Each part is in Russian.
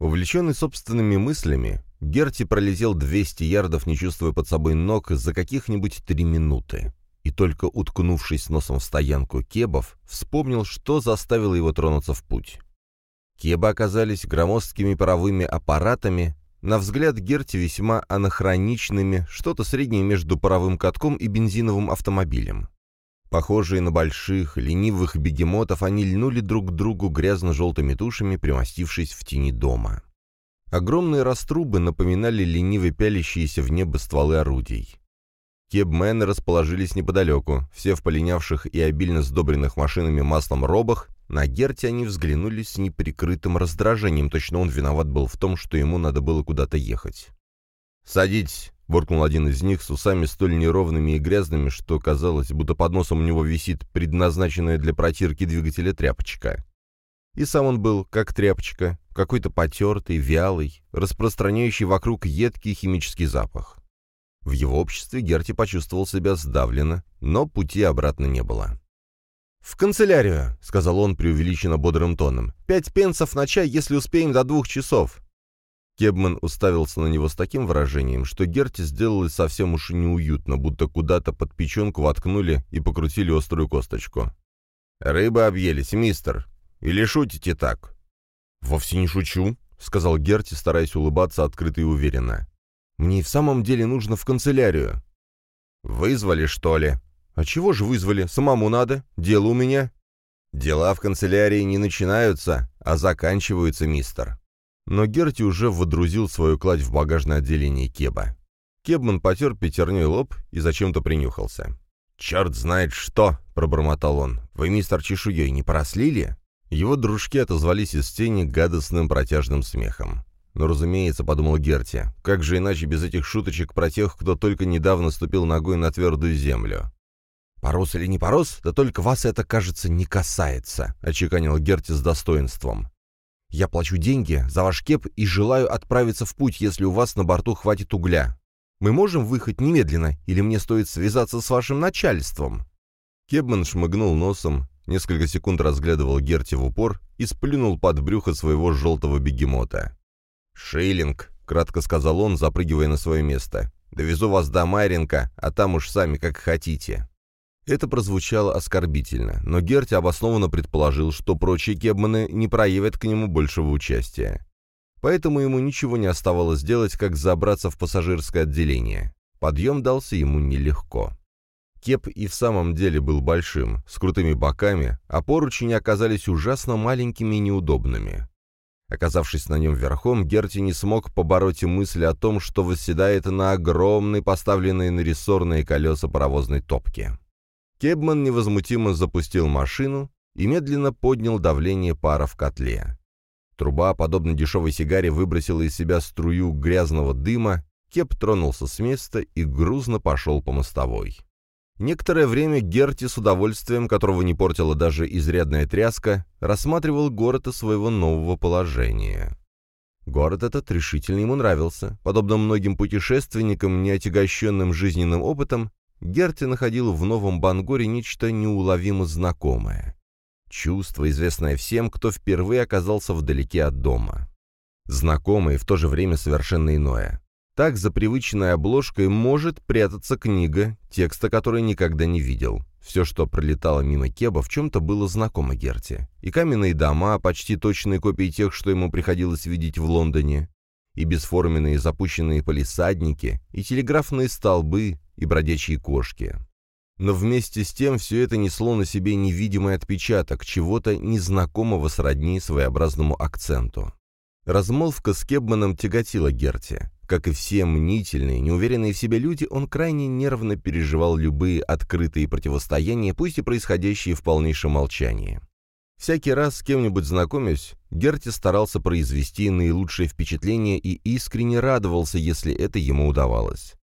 Увлеченный собственными мыслями, Герти пролетел 200 ярдов, не чувствуя под собой ног, за каких-нибудь три минуты. И только уткнувшись носом в стоянку кебов, вспомнил, что заставило его тронуться в путь. Кебы оказались громоздкими паровыми аппаратами, на взгляд Герти весьма анахроничными, что-то среднее между паровым катком и бензиновым автомобилем. Похожие на больших, ленивых бегемотов, они льнули друг к другу грязно-желтыми тушами, примостившись в тени дома. Огромные раструбы напоминали лениво пялящиеся в небо стволы орудий. Кебмены расположились неподалеку, все в полинявших и обильно сдобренных машинами маслом робах, на Герти они взглянули с неприкрытым раздражением, точно он виноват был в том, что ему надо было куда-то ехать. «Садитесь», — буркнул один из них с усами столь неровными и грязными, что казалось, будто под носом у него висит предназначенная для протирки двигателя тряпочка. И сам он был, как тряпочка, какой-то потертый, вялый, распространяющий вокруг едкий химический запах. В его обществе Герти почувствовал себя сдавленно, но пути обратно не было. «В канцелярию», — сказал он преувеличенно бодрым тоном. «Пять пенсов на чай, если успеем до двух часов». Кебман уставился на него с таким выражением, что Герти сделалось совсем уж неуютно, будто куда-то под печенку воткнули и покрутили острую косточку. «Рыбы объелись, мистер. Или шутите так?» «Вовсе не шучу», — сказал Герти, стараясь улыбаться открыто и уверенно. «Мне и в самом деле нужно в канцелярию». «Вызвали, что ли?» «А чего же вызвали? Самому надо. Дело у меня». «Дела в канцелярии не начинаются, а заканчиваются, мистер». Но Герти уже водрузил свою кладь в багажное отделение Кеба. Кебман потер пятерней лоб и зачем-то принюхался. «Черт знает что!» — пробормотал он. «Вы, мистер Чешуей, не порослили?» Его дружки отозвались из тени гадостным протяжным смехом. «Ну, разумеется», — подумал Герти, — «как же иначе без этих шуточек про тех, кто только недавно ступил ногой на твердую землю?» «Порос или не порос, да только вас это, кажется, не касается», — очеканил Герти с достоинством. «Я плачу деньги за ваш кеп и желаю отправиться в путь, если у вас на борту хватит угля. Мы можем выехать немедленно, или мне стоит связаться с вашим начальством?» Кебман шмыгнул носом, несколько секунд разглядывал Герти в упор и сплюнул под брюхо своего желтого бегемота. «Шиллинг», — кратко сказал он, запрыгивая на свое место. «Довезу вас до Майринка, а там уж сами как хотите». Это прозвучало оскорбительно, но Герти обоснованно предположил, что прочие кебманы не проявят к нему большего участия. Поэтому ему ничего не оставалось делать, как забраться в пассажирское отделение. Подъем дался ему нелегко. Кеп и в самом деле был большим, с крутыми боками, а поручни оказались ужасно маленькими и неудобными. Оказавшись на нем верхом, Герти не смог побороть и мысли о том, что восседает на огромной, поставленной на рессорные колеса паровозной топке. Кебман невозмутимо запустил машину и медленно поднял давление пара в котле. Труба, подобно дешевой сигаре, выбросила из себя струю грязного дыма, Кеп тронулся с места и грузно пошел по мостовой. Некоторое время Герти с удовольствием, которого не портила даже изрядная тряска, рассматривал город из своего нового положения. Город этот решительно ему нравился. Подобно многим путешественникам, не отягощенным жизненным опытом, Герти находил в Новом Бангоре нечто неуловимо знакомое. Чувство, известное всем, кто впервые оказался вдалеке от дома. Знакомое и в то же время совершенно иное. Так за привычной обложкой может прятаться книга, текста которой никогда не видел. Все, что пролетало мимо Кеба, в чем-то было знакомо Герти. И каменные дома, почти точные копии тех, что ему приходилось видеть в Лондоне, и бесформенные запущенные полисадники, и телеграфные столбы, и бродячие кошки. Но вместе с тем все это несло на себе невидимый отпечаток чего-то незнакомого сродни своеобразному акценту. Размолвка с Кебманом тяготила Герти. Как и все мнительные, неуверенные в себе люди, он крайне нервно переживал любые открытые противостояния, пусть и происходящие в полнейшем молчании. Всякий раз с кем-нибудь знакомясь, Герти старался произвести наилучшее впечатление и искренне радовался, если это ему удавалось.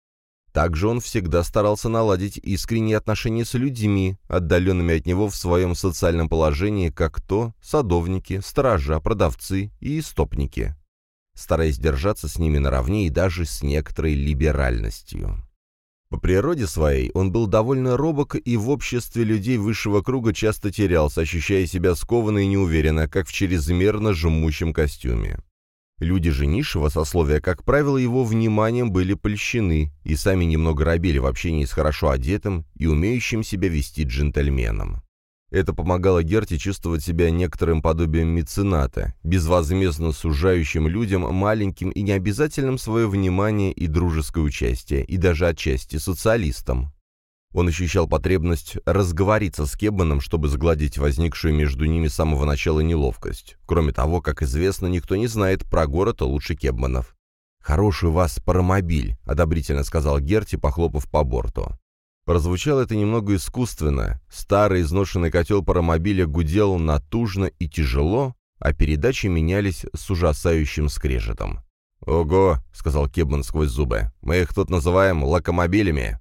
Также он всегда старался наладить искренние отношения с людьми, отдаленными от него в своем социальном положении, как то садовники, сторожа, продавцы и истопники, стараясь держаться с ними наравне и даже с некоторой либеральностью. По природе своей он был довольно робок и в обществе людей высшего круга часто терялся, ощущая себя скованно и неуверенно, как в чрезмерно жмущем костюме. Люди же низшего сословия, как правило, его вниманием были польщены и сами немного робели в общении с хорошо одетым и умеющим себя вести джентльменом. Это помогало Герте чувствовать себя некоторым подобием мецената, безвозмездно сужающим людям маленьким и необязательным свое внимание и дружеское участие, и даже отчасти социалистам. Он ощущал потребность разговориться с Кеббаном, чтобы сгладить возникшую между ними с самого начала неловкость. Кроме того, как известно, никто не знает про город лучше Кеббанов. «Хороший у вас паромобиль», — одобрительно сказал Герти, похлопав по борту. Прозвучало это немного искусственно. Старый изношенный котел паромобиля гудел натужно и тяжело, а передачи менялись с ужасающим скрежетом. «Ого!» — сказал Кебман сквозь зубы. «Мы их тут называем локомобилями».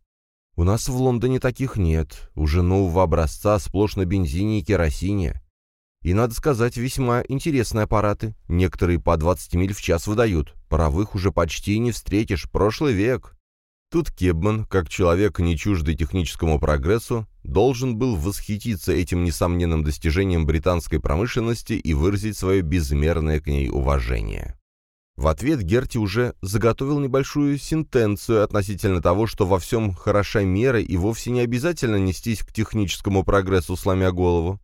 «У нас в Лондоне таких нет. Уже нового образца, сплошь на бензине и керосине. И, надо сказать, весьма интересные аппараты. Некоторые по 20 миль в час выдают. Паровых уже почти не встретишь. Прошлый век». Тут Кебман, как человек, не чуждый техническому прогрессу, должен был восхититься этим несомненным достижением британской промышленности и выразить свое безмерное к ней уважение. В ответ Герти уже заготовил небольшую сентенцию относительно того, что во всем хороша мера и вовсе не обязательно нестись к техническому прогрессу, сломя голову.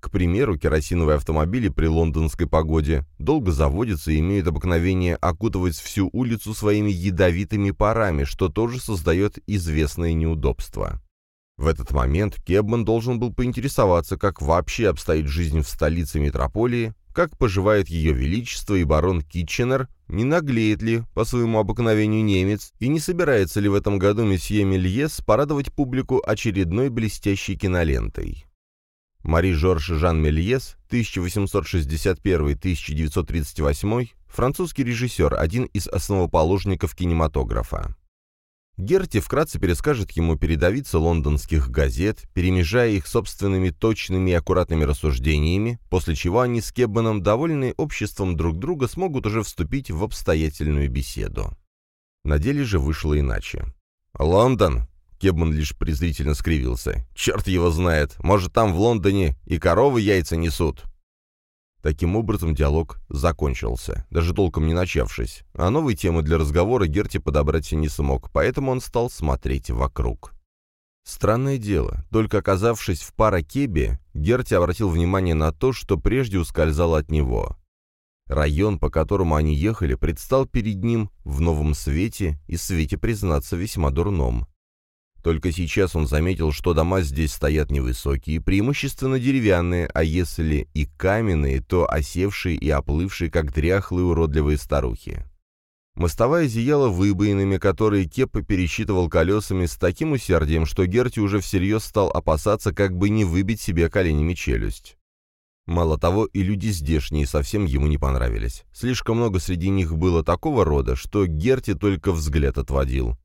К примеру, керосиновые автомобили при лондонской погоде долго заводятся и имеют обыкновение окутывать всю улицу своими ядовитыми парами, что тоже создает известные неудобства. В этот момент Кебман должен был поинтересоваться, как вообще обстоит жизнь в столице метрополии, как поживает ее величество и барон Китченер, не наглеет ли по своему обыкновению немец, и не собирается ли в этом году месье Мельес порадовать публику очередной блестящей кинолентой. Мари-Жорж Жан Мельес, 1861-1938, французский режиссер, один из основоположников кинематографа. Герти вкратце перескажет ему передовицы лондонских газет, перемежая их собственными точными и аккуратными рассуждениями, после чего они с Кеббаном, довольные обществом друг друга, смогут уже вступить в обстоятельную беседу. На деле же вышло иначе. «Лондон», Кебман лишь презрительно скривился. «Черт его знает! Может, там в Лондоне и коровы яйца несут!» Таким образом диалог закончился, даже толком не начавшись, а новой темы для разговора Герти подобрать не смог, поэтому он стал смотреть вокруг. Странное дело, только оказавшись в Паракебе, Герти обратил внимание на то, что прежде ускользало от него. Район, по которому они ехали, предстал перед ним в новом свете и свете, признаться, весьма дурном. Только сейчас он заметил, что дома здесь стоят невысокие, преимущественно деревянные, а если и каменные, то осевшие и оплывшие, как дряхлые уродливые старухи. Мостовая зияла выбоинами, которые Кеппа пересчитывал колесами с таким усердием, что Герти уже всерьез стал опасаться, как бы не выбить себе коленями челюсть. Мало того, и люди здешние совсем ему не понравились. Слишком много среди них было такого рода, что Герти только взгляд отводил.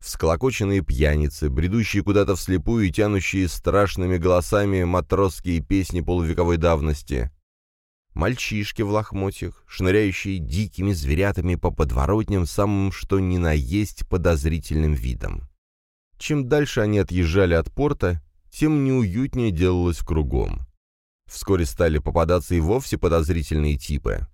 Всколокоченные пьяницы, бредущие куда-то вслепую и тянущие страшными голосами матросские песни полувековой давности. Мальчишки в лохмотьях, шныряющие дикими зверятами по подворотням самым что ни на есть подозрительным видом. Чем дальше они отъезжали от порта, тем неуютнее делалось кругом. Вскоре стали попадаться и вовсе подозрительные типы.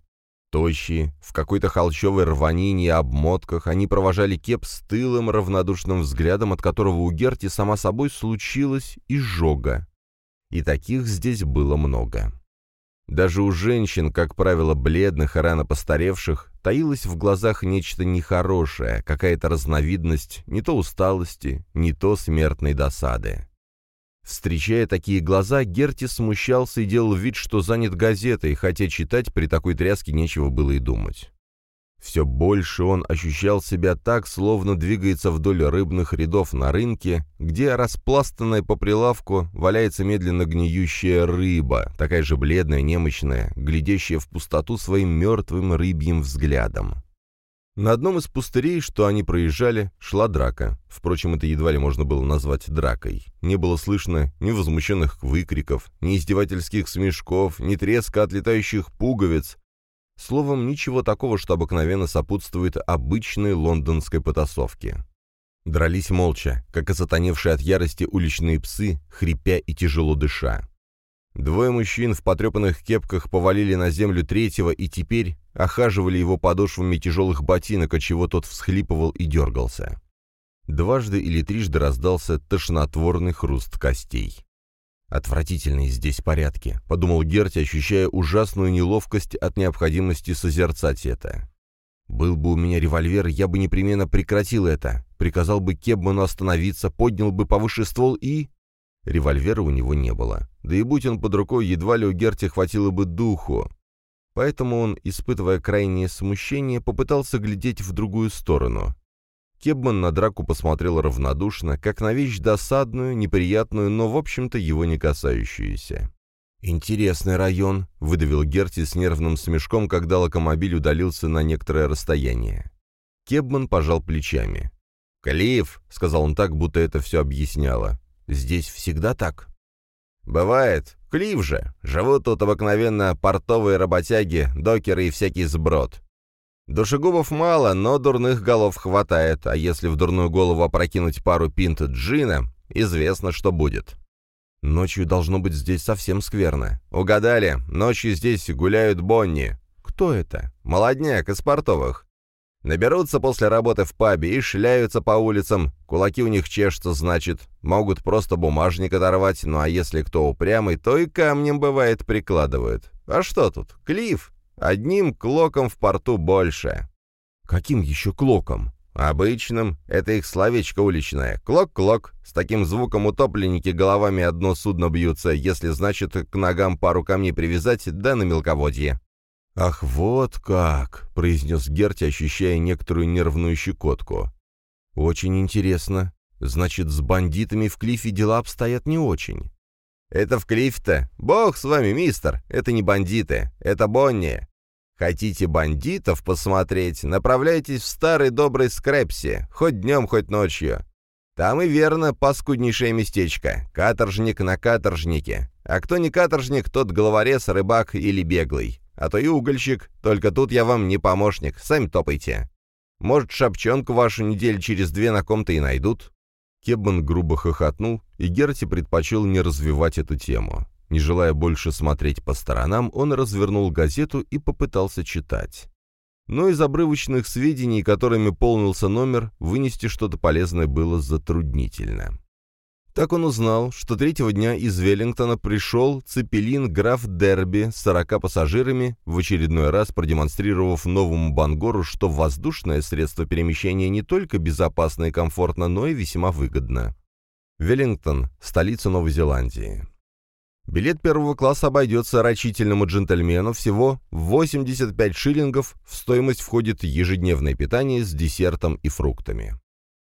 Тощие, в какой-то холщовой рванине и обмотках, они провожали кеп с тылым равнодушным взглядом, от которого у Герти сама собой случилась изжога. И таких здесь было много. Даже у женщин, как правило, бледных и рано постаревших, таилось в глазах нечто нехорошее, какая-то разновидность не то усталости, не то смертной досады. Встречая такие глаза, Герти смущался и делал вид, что занят газетой, хотя читать при такой тряске нечего было и думать. Все больше он ощущал себя так, словно двигается вдоль рыбных рядов на рынке, где распластанная по прилавку валяется медленно гниющая рыба, такая же бледная, немощная, глядящая в пустоту своим мертвым рыбьим взглядом. На одном из пустырей, что они проезжали, шла драка. Впрочем, это едва ли можно было назвать дракой. Не было слышно ни возмущенных выкриков, ни издевательских смешков, ни треска отлетающих пуговиц. Словом, ничего такого, что обыкновенно сопутствует обычной лондонской потасовке. Дрались молча, как осатаневшие от ярости уличные псы, хрипя и тяжело дыша. Двое мужчин в потрепанных кепках повалили на землю третьего и теперь охаживали его подошвами тяжелых ботинок, отчего тот всхлипывал и дергался. Дважды или трижды раздался тошнотворный хруст костей. «Отвратительные здесь порядки», — подумал Герти, ощущая ужасную неловкость от необходимости созерцать это. «Был бы у меня револьвер, я бы непременно прекратил это, приказал бы Кебману остановиться, поднял бы повыше ствол и...» Револьвера у него не было. Да и будь он под рукой, едва ли у Герти хватило бы духу. Поэтому он, испытывая крайнее смущение, попытался глядеть в другую сторону. Кебман на драку посмотрел равнодушно, как на вещь досадную, неприятную, но, в общем-то, его не касающуюся. «Интересный район», — выдавил Герти с нервным смешком, когда локомобиль удалился на некоторое расстояние. Кебман пожал плечами. «Калиев», — сказал он так, будто это все объясняло. «Здесь всегда так?» «Бывает. Клив же. Живут тут обыкновенно портовые работяги, докеры и всякий сброд. Душегубов мало, но дурных голов хватает, а если в дурную голову опрокинуть пару пинт джина, известно, что будет. Ночью должно быть здесь совсем скверно. Угадали, ночью здесь гуляют Бонни. Кто это? Молодняк из портовых. Наберутся после работы в пабе и шляются по улицам. Кулаки у них чешутся, значит. Могут просто бумажник оторвать, ну а если кто упрямый, то и камнем, бывает, прикладывают. А что тут? Клифф. Одним клоком в порту больше. Каким еще клоком? Обычным. Это их словечко уличное. Клок-клок. С таким звуком утопленники головами одно судно бьются, если, значит, к ногам пару камней привязать, да на мелководье. «Ах, вот как!» — произнес Герти, ощущая некоторую нервную щекотку. «Очень интересно. Значит, с бандитами в Клифе дела обстоят не очень». «Это в Клифе-то? Бог с вами, мистер! Это не бандиты, это Бонни. Хотите бандитов посмотреть, направляйтесь в старый добрый Скрепси, хоть днем, хоть ночью. Там и верно паскуднейшее местечко, каторжник на каторжнике. А кто не каторжник, тот головорез, рыбак или беглый. А то и угольщик, только тут я вам не помощник, сами топайте. Может, шапчонку вашу неделю через две на ком-то и найдут?» Кебман грубо хохотнул, и Герти предпочел не развивать эту тему. Не желая больше смотреть по сторонам, он развернул газету и попытался читать. Но из обрывочных сведений, которыми полнился номер, вынести что-то полезное было затруднительно. Так он узнал, что третьего дня из Веллингтона пришел цепелин граф Дерби с 40 пассажирами, в очередной раз продемонстрировав новому Бангору, что воздушное средство перемещения не только безопасно и комфортно, но и весьма выгодно. Веллингтон – столица Новой Зеландии. Билет первого класса обойдется рачительному джентльмену всего 85 шиллингов, в стоимость входит ежедневное питание с десертом и фруктами.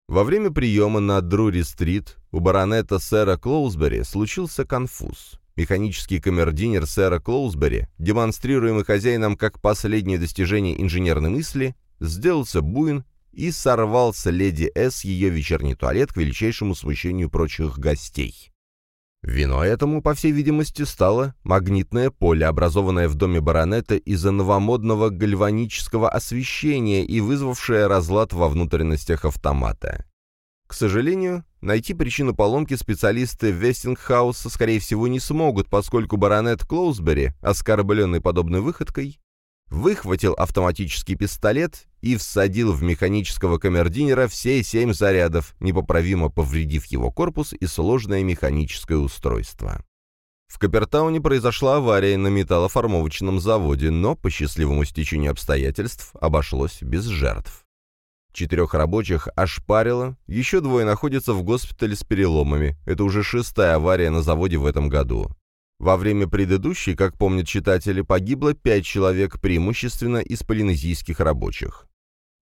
Во время приема на Друри-стрит у баронета сэра Клоусбери случился конфуз. Механический камердинер сэра Клоусбери, демонстрируемый хозяином как последнее достижение инженерной мысли, сделался буин и сорвал с леди С ее вечерний туалет к величайшему смущению прочих гостей. Вино этому, по всей видимости, стало магнитное поле, образованное в доме баронета из-за новомодного гальванического освещения и вызвавшее разлад во внутренностях автомата. К сожалению, найти причину поломки специалисты Вестингхауса, скорее всего, не смогут, поскольку баронет Клоусбери, оскорбленный подобной выходкой, выхватил автоматический пистолет и всадил в механического камердинера все семь зарядов, непоправимо повредив его корпус и сложное механическое устройство. В Капертауне произошла авария на металлоформовочном заводе, но по счастливому стечению обстоятельств обошлось без жертв. Четырех рабочих ошпарило, еще двое находятся в госпитале с переломами. Это уже шестая авария на заводе в этом году. Во время предыдущей, как помнят читатели, погибло пять человек, преимущественно из полинезийских рабочих.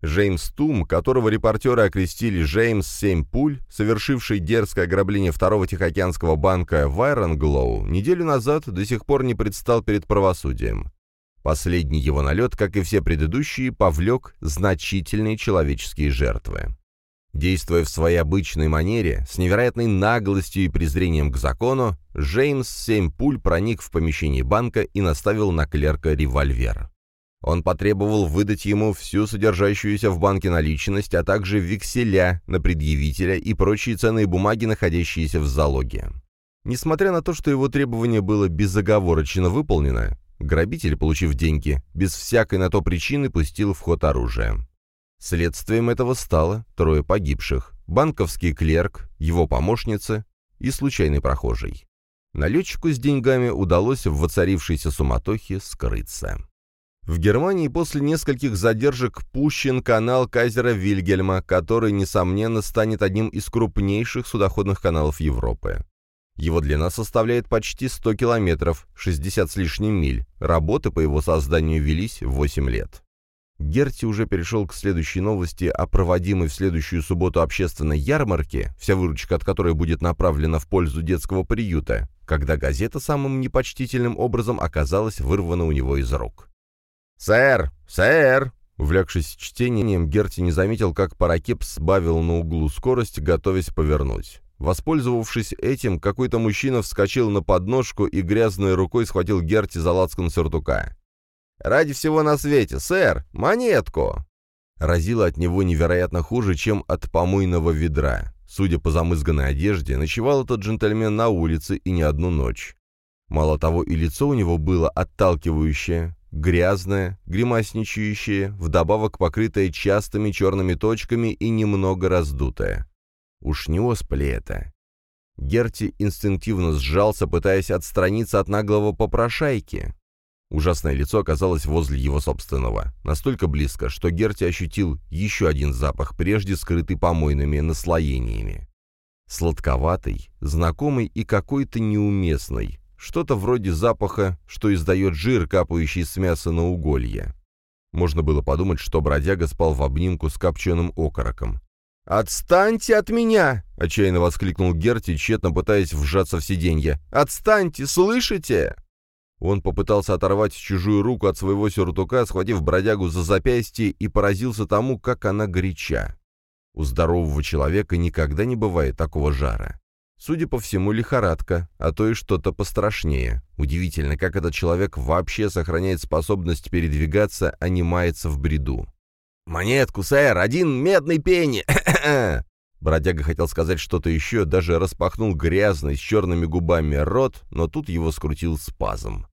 Джеймс Тум, которого репортеры окрестили Джеймс Семь Пуль, совершивший дерзкое ограбление второго Тихоокеанского банка в Айронглоу, неделю назад до сих пор не предстал перед правосудием. Последний его налет, как и все предыдущие, повлек значительные человеческие жертвы. Действуя в своей обычной манере, с невероятной наглостью и презрением к закону, Джеймс семь пуль проник в помещение банка и наставил на клерка револьвер. Он потребовал выдать ему всю содержащуюся в банке наличность, а также векселя на предъявителя и прочие ценные бумаги, находящиеся в залоге. Несмотря на то, что его требование было безоговорочно выполнено, Грабитель, получив деньги, без всякой на то причины пустил в ход оружие. Следствием этого стало трое погибших, банковский клерк, его помощница и случайный прохожий. Налетчику с деньгами удалось в воцарившейся суматохе скрыться. В Германии после нескольких задержек пущен канал Кайзера Вильгельма, который, несомненно, станет одним из крупнейших судоходных каналов Европы. Его длина составляет почти 100 километров, 60 с лишним миль. Работы по его созданию велись 8 лет. Герти уже перешел к следующей новости о проводимой в следующую субботу общественной ярмарке, вся выручка от которой будет направлена в пользу детского приюта, когда газета самым непочтительным образом оказалась вырвана у него из рук. «Сэр! Сэр!» Увлекшись чтением, Герти не заметил, как Паракеп сбавил на углу скорость, готовясь повернуть. Воспользовавшись этим, какой-то мужчина вскочил на подножку и грязной рукой схватил Герти за лацкан сюртука. «Ради всего на свете, сэр! Монетку!» Разило от него невероятно хуже, чем от помойного ведра. Судя по замызганной одежде, ночевал этот джентльмен на улице и не одну ночь. Мало того, и лицо у него было отталкивающее, грязное, гримасничающее, вдобавок покрытое частыми черными точками и немного раздутое. Уж не оспали это. Герти инстинктивно сжался, пытаясь отстраниться от наглого попрошайки. Ужасное лицо оказалось возле его собственного, настолько близко, что Герти ощутил еще один запах, прежде скрытый помойными наслоениями. Сладковатый, знакомый и какой-то неуместный, что-то вроде запаха, что издает жир, капающий с мяса на уголье. Можно было подумать, что бродяга спал в обнимку с копченым окороком. «Отстаньте от меня!» — отчаянно воскликнул Герти, тщетно пытаясь вжаться в сиденье. «Отстаньте, слышите?» Он попытался оторвать чужую руку от своего сюртука, схватив бродягу за запястье и поразился тому, как она горяча. У здорового человека никогда не бывает такого жара. Судя по всему, лихорадка, а то и что-то пострашнее. Удивительно, как этот человек вообще сохраняет способность передвигаться, а не мается в бреду. «Монетку, сэр! Один медный пенни!» Бродяга хотел сказать что-то еще, даже распахнул грязный, с черными губами рот, но тут его скрутил спазм.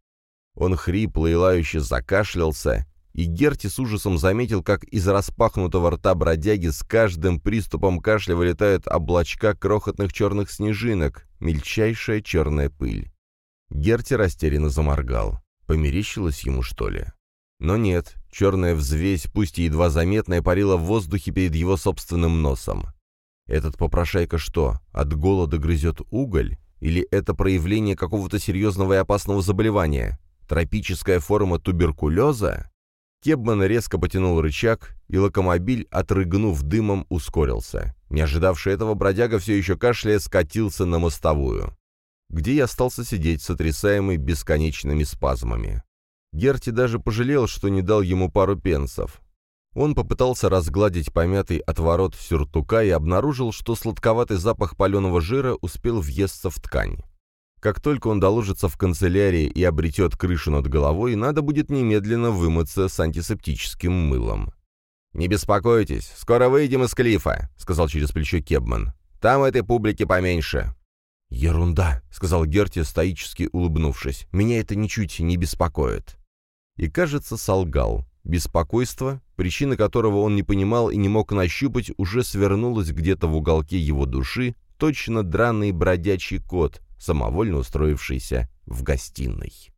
Он хрипло и лающе закашлялся, и Герти с ужасом заметил, как из распахнутого рта бродяги с каждым приступом кашля вылетают облачка крохотных черных снежинок, мельчайшая черная пыль. Герти растерянно заморгал. Померещилось ему, что ли? Но нет, черная взвесь, пусть и едва заметная, парила в воздухе перед его собственным носом. Этот попрошайка что, от голода грызет уголь? Или это проявление какого-то серьезного и опасного заболевания? Тропическая форма туберкулеза? Кебман резко потянул рычаг, и локомобиль, отрыгнув дымом, ускорился. Не ожидавший этого, бродяга все еще кашляя скатился на мостовую, где я остался сидеть, сотрясаемый бесконечными спазмами. Герти даже пожалел, что не дал ему пару пенсов. Он попытался разгладить помятый отворот сюртука и обнаружил, что сладковатый запах паленого жира успел въесться в ткань. Как только он доложится в канцелярии и обретет крышу над головой, надо будет немедленно вымыться с антисептическим мылом. «Не беспокойтесь, скоро выйдем из клифа», — сказал через плечо Кебман. «Там этой публики поменьше». «Ерунда», — сказал Герти, стоически улыбнувшись. «Меня это ничуть не беспокоит». И, кажется, солгал. Беспокойство, причина которого он не понимал и не мог нащупать, уже свернулось где-то в уголке его души, точно драный бродячий кот, самовольно устроившийся в гостиной.